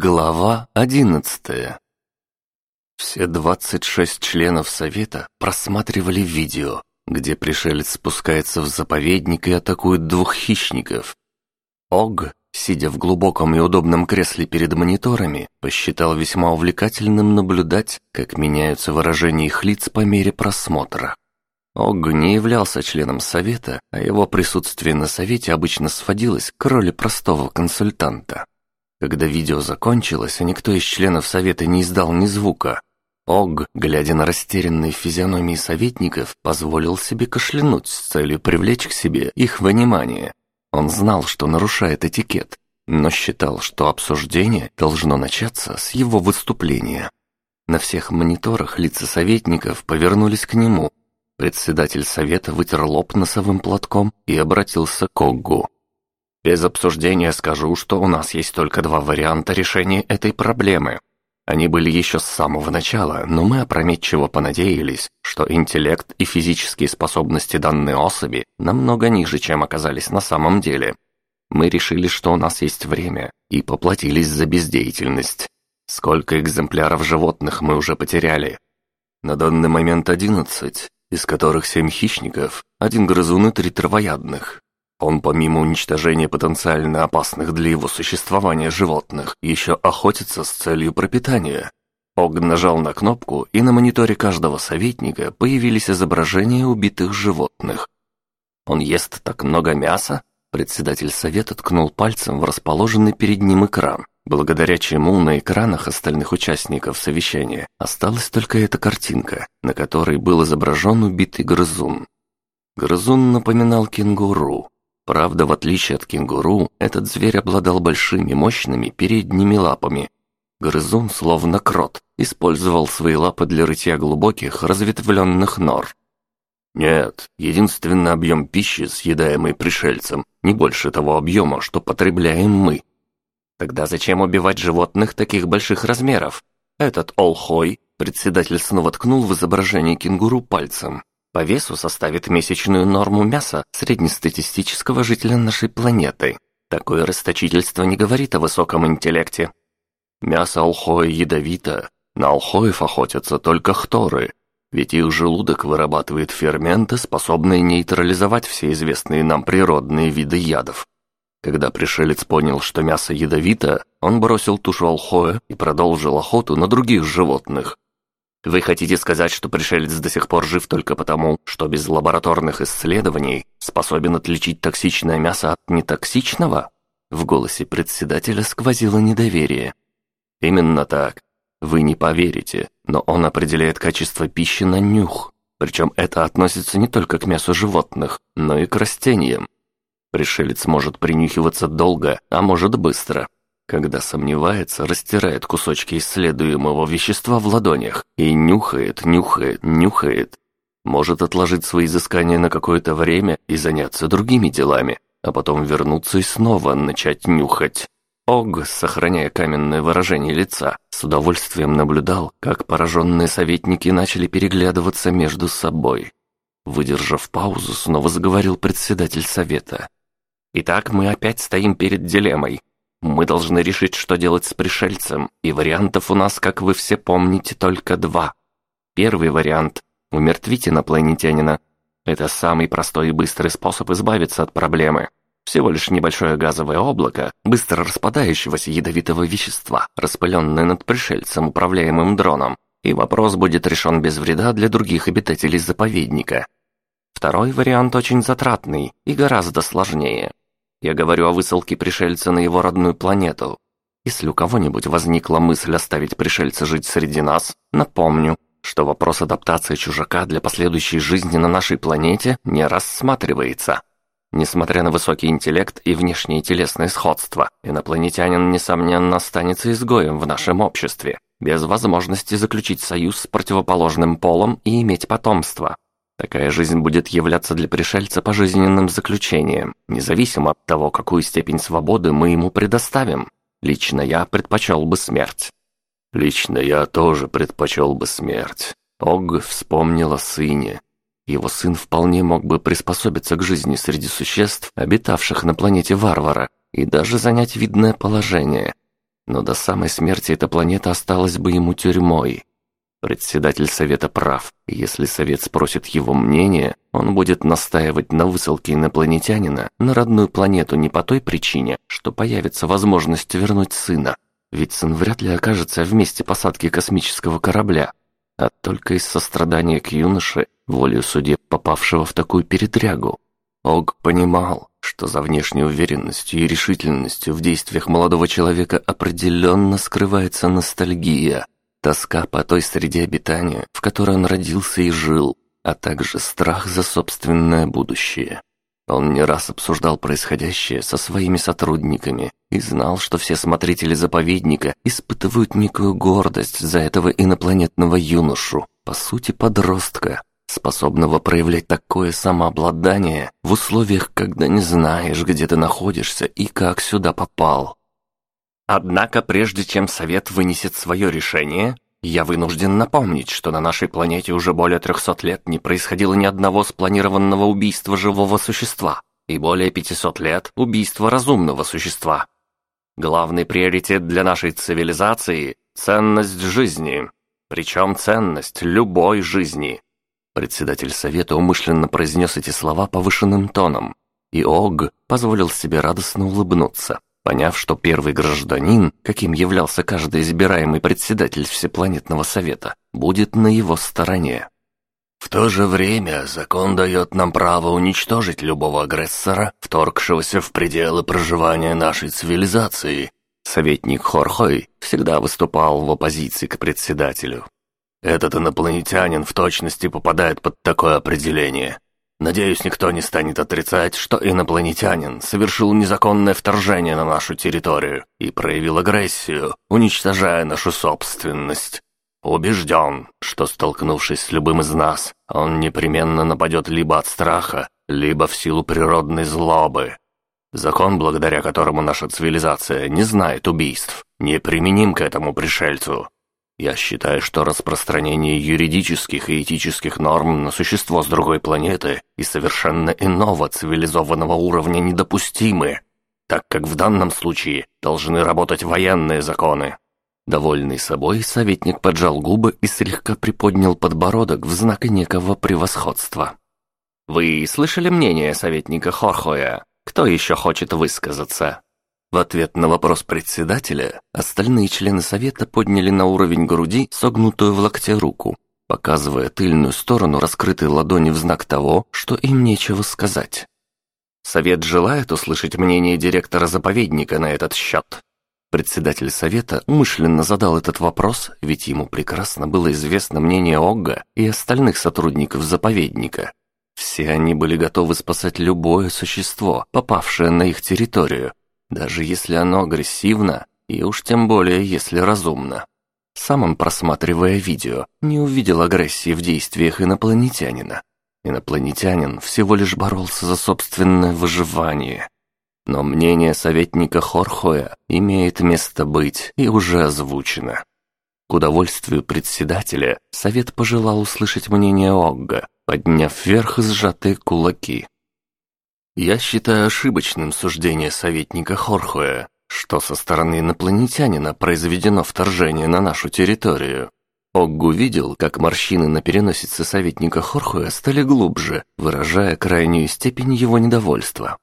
Глава одиннадцатая Все двадцать шесть членов Совета просматривали видео, где пришелец спускается в заповедник и атакует двух хищников. Ог, сидя в глубоком и удобном кресле перед мониторами, посчитал весьма увлекательным наблюдать, как меняются выражения их лиц по мере просмотра. Ог не являлся членом Совета, а его присутствие на Совете обычно сводилось к роли простого консультанта. Когда видео закончилось, никто из членов совета не издал ни звука, Ог, глядя на растерянные физиономии советников, позволил себе кашлянуть с целью привлечь к себе их внимание. Он знал, что нарушает этикет, но считал, что обсуждение должно начаться с его выступления. На всех мониторах лица советников повернулись к нему. Председатель совета вытер лоб носовым платком и обратился к Оггу. Без обсуждения скажу, что у нас есть только два варианта решения этой проблемы. Они были еще с самого начала, но мы опрометчиво понадеялись, что интеллект и физические способности данной особи намного ниже, чем оказались на самом деле. Мы решили, что у нас есть время, и поплатились за бездеятельность. Сколько экземпляров животных мы уже потеряли? На данный момент одиннадцать, из которых семь хищников, один грызун и три травоядных. Он, помимо уничтожения потенциально опасных для его существования животных, еще охотится с целью пропитания. Ог нажал на кнопку, и на мониторе каждого советника появились изображения убитых животных. «Он ест так много мяса?» Председатель совета ткнул пальцем в расположенный перед ним экран, благодаря чему на экранах остальных участников совещания осталась только эта картинка, на которой был изображен убитый грызун. Грызун напоминал кенгуру, Правда, в отличие от кенгуру, этот зверь обладал большими мощными передними лапами. Грызун, словно крот, использовал свои лапы для рытья глубоких, разветвленных нор. Нет, единственный объем пищи, съедаемый пришельцем, не больше того объема, что потребляем мы. Тогда зачем убивать животных таких больших размеров? Этот Олхой, председатель снова ткнул в изображение кенгуру пальцем, по весу составит месячную норму мяса среднестатистического жителя нашей планеты. Такое расточительство не говорит о высоком интеллекте. Мясо алхоя ядовито, на алхоев охотятся только хторы, ведь их желудок вырабатывает ферменты, способные нейтрализовать все известные нам природные виды ядов. Когда пришелец понял, что мясо ядовито, он бросил тушу алхоя и продолжил охоту на других животных, вы хотите сказать, что пришелец до сих пор жив только потому, что без лабораторных исследований способен отличить токсичное мясо от нетоксичного? В голосе председателя сквозило недоверие. Именно так. Вы не поверите, но он определяет качество пищи на нюх. Причем это относится не только к мясу животных, но и к растениям. Пришелец может принюхиваться долго, а может быстро. Когда сомневается, растирает кусочки исследуемого вещества в ладонях и нюхает, нюхает, нюхает. Может отложить свои изыскания на какое-то время и заняться другими делами, а потом вернуться и снова начать нюхать. Ог, сохраняя каменное выражение лица, с удовольствием наблюдал, как пораженные советники начали переглядываться между собой. Выдержав паузу, снова заговорил председатель совета. «Итак, мы опять стоим перед дилеммой. Мы должны решить, что делать с пришельцем, и вариантов у нас, как вы все помните, только два. Первый вариант – умертвить инопланетянина. Это самый простой и быстрый способ избавиться от проблемы. Всего лишь небольшое газовое облако, быстро распадающегося ядовитого вещества, распыленное над пришельцем, управляемым дроном, и вопрос будет решен без вреда для других обитателей заповедника. Второй вариант очень затратный и гораздо сложнее. Я говорю о высылке пришельца на его родную планету. Если у кого-нибудь возникла мысль оставить пришельца жить среди нас, напомню, что вопрос адаптации чужака для последующей жизни на нашей планете не рассматривается. Несмотря на высокий интеллект и внешнее телесное сходство, инопланетянин, несомненно, останется изгоем в нашем обществе, без возможности заключить союз с противоположным полом и иметь потомство. Такая жизнь будет являться для пришельца пожизненным заключением, независимо от того, какую степень свободы мы ему предоставим. Лично я предпочел бы смерть. Лично я тоже предпочел бы смерть. Ог вспомнил о сыне. Его сын вполне мог бы приспособиться к жизни среди существ, обитавших на планете варвара, и даже занять видное положение. но до самой смерти эта планета осталась бы ему тюрьмой. Председатель Совета прав. Если Совет спросит его мнение, он будет настаивать на высылке инопланетянина на родную планету не по той причине, что появится возможность вернуть сына. Ведь сын вряд ли окажется в месте посадки космического корабля, а только из сострадания к юноше, волею судеб попавшего в такую передрягу. Ог понимал, что за внешней уверенностью и решительностью в действиях молодого человека определенно скрывается ностальгия – тоска по той среде обитания, в которой он родился и жил, а также страх за собственное будущее. Он не раз обсуждал происходящее со своими сотрудниками и знал, что все смотрители заповедника испытывают некую гордость за этого инопланетного юношу, по сути подростка, способного проявлять такое самообладание в условиях, когда не знаешь, где ты находишься и как сюда попал. Однако, прежде чем Совет вынесет свое решение, я вынужден напомнить, что на нашей планете уже более 300 лет не происходило ни одного спланированного убийства живого существа и более 500 лет убийства разумного существа. Главный приоритет для нашей цивилизации – ценность жизни, причем ценность любой жизни. Председатель Совета умышленно произнес эти слова повышенным тоном, и Ог позволил себе радостно улыбнуться поняв, что первый гражданин, каким являлся каждый избираемый председатель Всепланетного Совета, будет на его стороне. В то же время закон дает нам право уничтожить любого агрессора, вторгшегося в пределы проживания нашей цивилизации. Советник Хорхой всегда выступал в оппозиции к председателю. Этот инопланетянин в точности попадает под такое определение. Надеюсь, никто не станет отрицать, что инопланетянин совершил незаконное вторжение на нашу территорию и проявил агрессию, уничтожая нашу собственность. Убежден, что, столкнувшись с любым из нас, он непременно нападет либо от страха, либо в силу природной злобы. Закон, благодаря которому наша цивилизация не знает убийств, неприменим к этому пришельцу. Я считаю, что распространение юридических и этических норм на существо с другой планеты и совершенно иного цивилизованного уровня недопустимы, так как в данном случае должны работать военные законы. Довольный собой, советник поджал губы и слегка приподнял подбородок в знак некого превосходства. «Вы слышали мнение советника Хорхоя? Кто еще хочет высказаться?» В ответ на вопрос председателя, остальные члены совета подняли на уровень груди согнутую в локте руку, показывая тыльную сторону раскрытой ладони в знак того, что им нечего сказать. Совет желает услышать мнение директора заповедника на этот счет. Председатель совета умышленно задал этот вопрос, ведь ему прекрасно было известно мнение Огга и остальных сотрудников заповедника. Все они были готовы спасать любое существо, попавшее на их территорию, даже если оно агрессивно, и уж тем более, если разумно. Сам он, просматривая видео, не увидел агрессии в действиях инопланетянина. Инопланетянин всего лишь боролся за собственное выживание. Но мнение советника Хорхоя имеет место быть и уже озвучено. К удовольствию председателя совет пожелал услышать мнение Огга, подняв вверх сжатые кулаки. Я считаю ошибочным суждение советника Хорхуя, что со стороны инопланетянина произведено вторжение на нашу территорию. Оггу видел, как морщины на переносице советника Хорхуя стали глубже, выражая крайнюю степень его недовольства.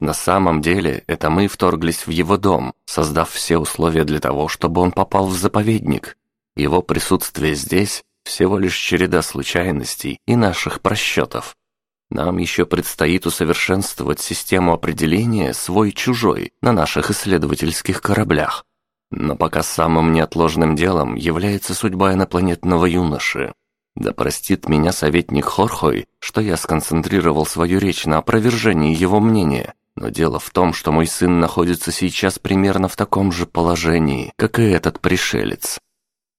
На самом деле, это мы вторглись в его дом, создав все условия для того, чтобы он попал в заповедник. Его присутствие здесь – всего лишь череда случайностей и наших просчетов. Нам еще предстоит усовершенствовать систему определения «свой-чужой» на наших исследовательских кораблях. Но пока самым неотложным делом является судьба инопланетного юноши. Да простит меня советник Хорхой, что я сконцентрировал свою речь на опровержении его мнения, но дело в том, что мой сын находится сейчас примерно в таком же положении, как и этот пришелец.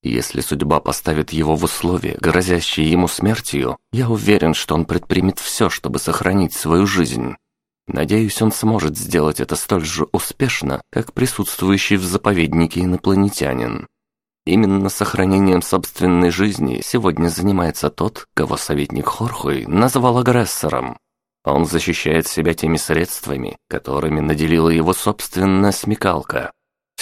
Если судьба поставит его в условия, грозящие ему смертью, я уверен, что он предпримет все, чтобы сохранить свою жизнь. Надеюсь, он сможет сделать это столь же успешно, как присутствующий в заповеднике инопланетянин. Именно сохранением собственной жизни сегодня занимается тот, кого советник Хорхуй назвал агрессором. Он защищает себя теми средствами, которыми наделила его собственная смекалка.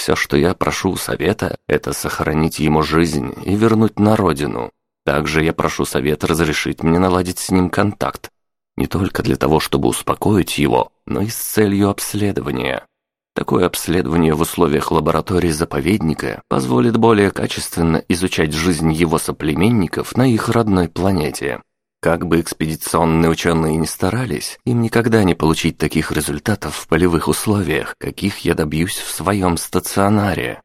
Все, что я прошу у совета, это сохранить ему жизнь и вернуть на родину. Также я прошу совет разрешить мне наладить с ним контакт. Не только для того, чтобы успокоить его, но и с целью обследования. Такое обследование в условиях лаборатории заповедника позволит более качественно изучать жизнь его соплеменников на их родной планете. Как бы экспедиционные ученые ни старались, им никогда не получить таких результатов в полевых условиях, каких я добьюсь в своем стационаре.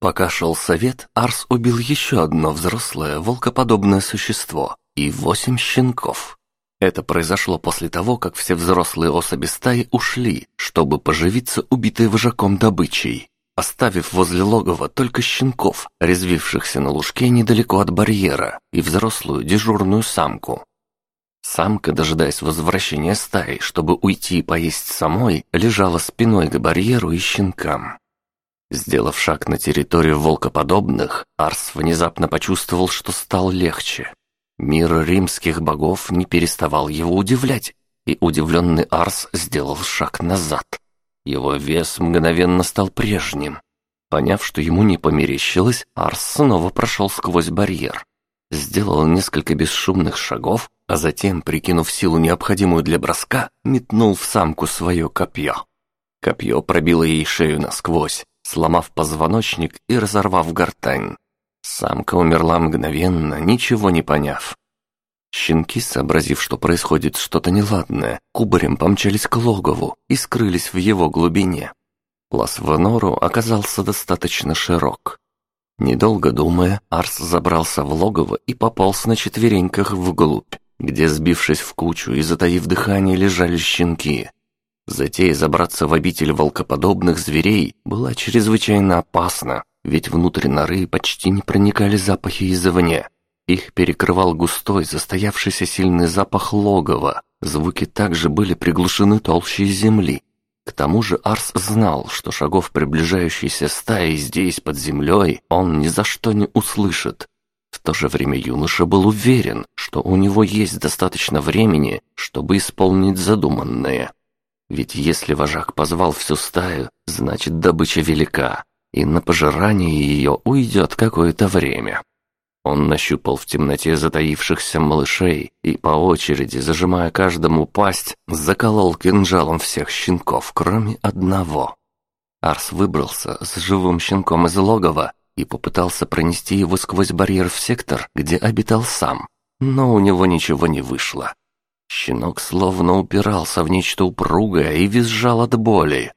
Пока шел совет, Арс убил еще одно взрослое волкоподобное существо и восемь щенков. Это произошло после того, как все взрослые особи стаи ушли, чтобы поживиться убитой вожаком добычей оставив возле логова только щенков, резвившихся на лужке недалеко от барьера, и взрослую дежурную самку. Самка, дожидаясь возвращения стаи, чтобы уйти и поесть самой, лежала спиной к барьеру и щенкам. Сделав шаг на территорию волкоподобных, Арс внезапно почувствовал, что стал легче. Мир римских богов не переставал его удивлять, и удивленный Арс сделал шаг назад. Его вес мгновенно стал прежним. Поняв, что ему не померещилось, Арс снова прошел сквозь барьер. Сделал несколько бесшумных шагов, а затем, прикинув силу, необходимую для броска, метнул в самку свое копье. Копье пробило ей шею насквозь, сломав позвоночник и разорвав гортань. Самка умерла мгновенно, ничего не поняв. Щенки, сообразив, что происходит что-то неладное, кубарем помчались к логову и скрылись в его глубине. Лаз в нору оказался достаточно широк. Недолго думая, Арс забрался в логово и пополз на четвереньках вглубь, где, сбившись в кучу и затаив дыхание, лежали щенки. Затея забраться в обитель волкоподобных зверей была чрезвычайно опасна, ведь внутрь норы почти не проникали запахи извне. Их перекрывал густой, застоявшийся сильный запах логова. Звуки также были приглушены толщей земли. К тому же Арс знал, что шагов приближающейся стаи здесь, под землей, он ни за что не услышит. В то же время юноша был уверен, что у него есть достаточно времени, чтобы исполнить задуманное. Ведь если вожак позвал всю стаю, значит добыча велика, и на пожирание ее уйдет какое-то время. Он нащупал в темноте затаившихся малышей и по очереди, зажимая каждому пасть, заколол кинжалом всех щенков, кроме одного. Арс выбрался с живым щенком из логова и попытался пронести его сквозь барьер в сектор, где обитал сам, но у него ничего не вышло. Щенок словно упирался в нечто упругое и визжал от боли.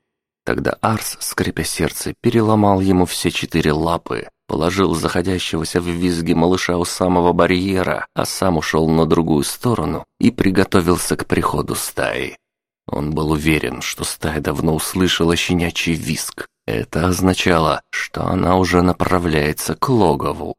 Тогда Арс, скрипя сердце, переломал ему все четыре лапы, положил заходящегося в визги малыша у самого барьера, а сам ушел на другую сторону и приготовился к приходу стаи. Он был уверен, что стая давно услышала щенячий визг. Это означало, что она уже направляется к логову.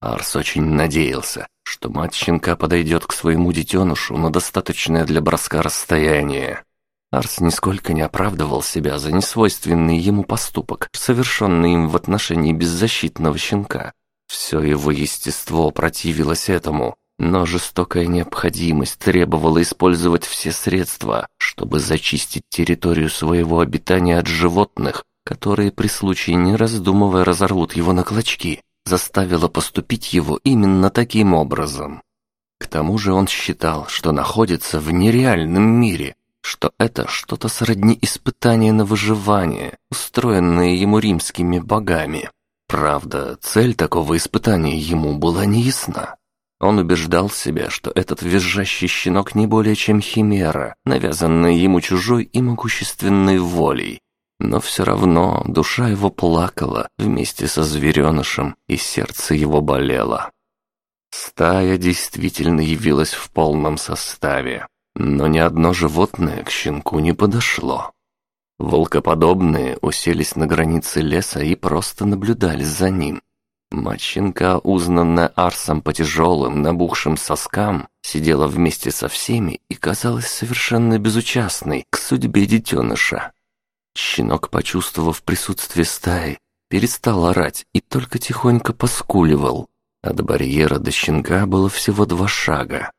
Арс очень надеялся, что мать щенка подойдет к своему детенышу на достаточное для броска расстояние. Арс нисколько не оправдывал себя за несвойственный ему поступок, совершенный им в отношении беззащитного щенка. Все его естество противилось этому, но жестокая необходимость требовала использовать все средства, чтобы зачистить территорию своего обитания от животных, которые при случае не раздумывая разорвут его на клочки, заставила поступить его именно таким образом. К тому же он считал, что находится в нереальном мире, что это что-то сродни испытания на выживание, устроенное ему римскими богами. Правда, цель такого испытания ему была неясна. Он убеждал себя, что этот визжащий щенок не более чем химера, навязанная ему чужой и могущественной волей. Но все равно душа его плакала вместе со зверенышем, и сердце его болело. Стая действительно явилась в полном составе. Но ни одно животное к щенку не подошло. Волкоподобные уселись на границе леса и просто наблюдали за ним. Мать щенка, узнанная Арсом по тяжелым, набухшим соскам, сидела вместе со всеми и казалась совершенно безучастной к судьбе детеныша. Щенок, почувствовав присутствие стаи, перестал орать и только тихонько поскуливал. От барьера до щенка было всего два шага.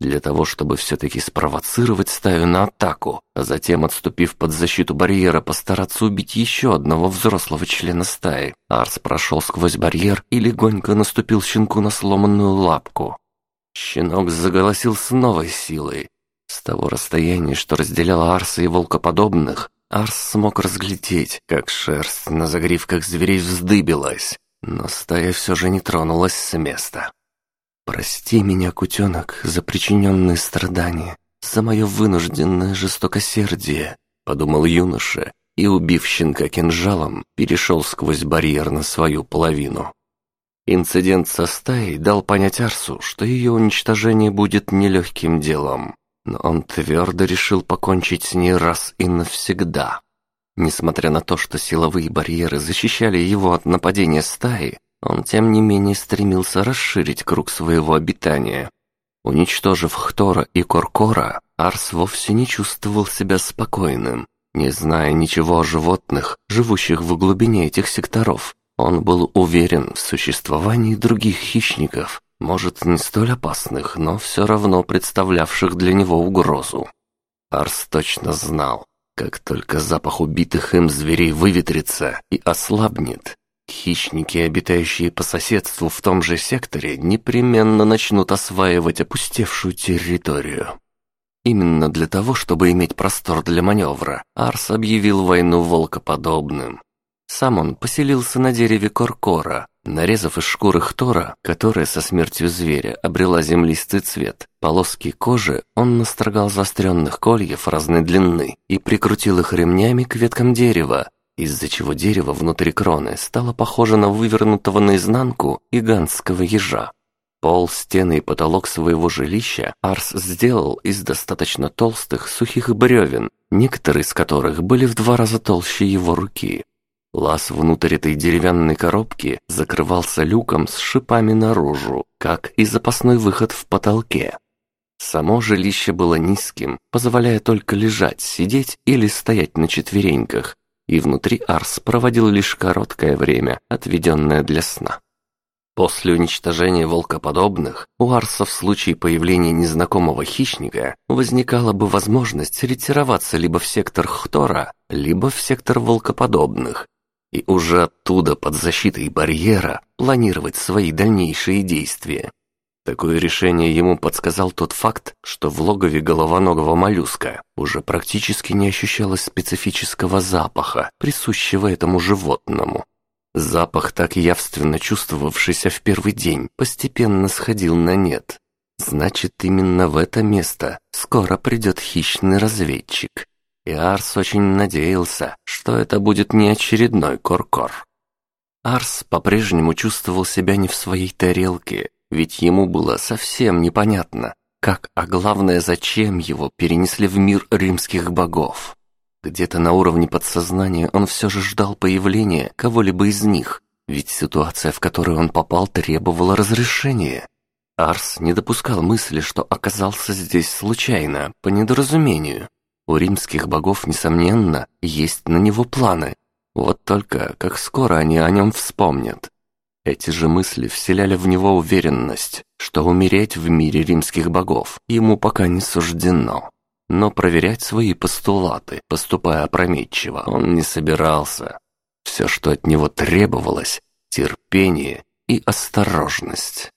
Для того, чтобы все-таки спровоцировать стаю на атаку, а затем, отступив под защиту барьера, постараться убить еще одного взрослого члена стаи. Арс прошел сквозь барьер и легонько наступил щенку на сломанную лапку. Щенок заголосил с новой силой. С того расстояния, что разделяло Арса и волкоподобных, Арс смог разглядеть, как шерсть на загривках зверей вздыбилась, но стая все же не тронулась с места. «Прости меня, кутенок, за причиненные страдания, за мое вынужденное жестокосердие», — подумал юноша, и, убив щенка кинжалом, перешел сквозь барьер на свою половину. Инцидент со стаей дал понять Арсу, что ее уничтожение будет нелегким делом, но он твердо решил покончить с ней раз и навсегда. Несмотря на то, что силовые барьеры защищали его от нападения стаи, он тем не менее стремился расширить круг своего обитания. Уничтожив Хтора и Коркора, Арс вовсе не чувствовал себя спокойным. Не зная ничего о животных, живущих в глубине этих секторов, он был уверен в существовании других хищников, может, не столь опасных, но все равно представлявших для него угрозу. Арс точно знал, как только запах убитых им зверей выветрится и ослабнет, Хищники, обитающие по соседству в том же секторе, непременно начнут осваивать опустевшую территорию. Именно для того, чтобы иметь простор для маневра, Арс объявил войну волкоподобным. Сам он поселился на дереве Коркора, нарезав из шкуры Хтора, которая со смертью зверя обрела землистый цвет. Полоски кожи он настрогал заостренных кольев разной длины и прикрутил их ремнями к веткам дерева, из-за чего дерево внутри кроны стало похоже на вывернутого наизнанку гигантского ежа. Пол, стены и потолок своего жилища Арс сделал из достаточно толстых сухих бревен, некоторые из которых были в два раза толще его руки. Лаз внутрь этой деревянной коробки закрывался люком с шипами наружу, как и запасной выход в потолке. Само жилище было низким, позволяя только лежать, сидеть или стоять на четвереньках, и внутри Арс проводил лишь короткое время, отведенное для сна. После уничтожения волкоподобных у Арса в случае появления незнакомого хищника возникала бы возможность ретироваться либо в сектор Хтора, либо в сектор волкоподобных, и уже оттуда под защитой барьера планировать свои дальнейшие действия. Такое решение ему подсказал тот факт, что в логове головоногого моллюска уже практически не ощущалось специфического запаха, присущего этому животному. Запах, так явственно чувствовавшийся в первый день, постепенно сходил на нет. Значит, именно в это место скоро придет хищный разведчик. И Арс очень надеялся, что это будет не очередной коркор. -кор. Арс по-прежнему чувствовал себя не в своей тарелке, ведь ему было совсем непонятно, как, а главное, зачем его перенесли в мир римских богов. Где-то на уровне подсознания он все же ждал появления кого-либо из них, ведь ситуация, в которую он попал, требовала разрешения. Арс не допускал мысли, что оказался здесь случайно, по недоразумению. У римских богов, несомненно, есть на него планы. Вот только как скоро они о нем вспомнят. Эти же мысли вселяли в него уверенность, что умереть в мире римских богов ему пока не суждено. Но проверять свои постулаты, поступая опрометчиво, он не собирался. Все, что от него требовалось – терпение и осторожность.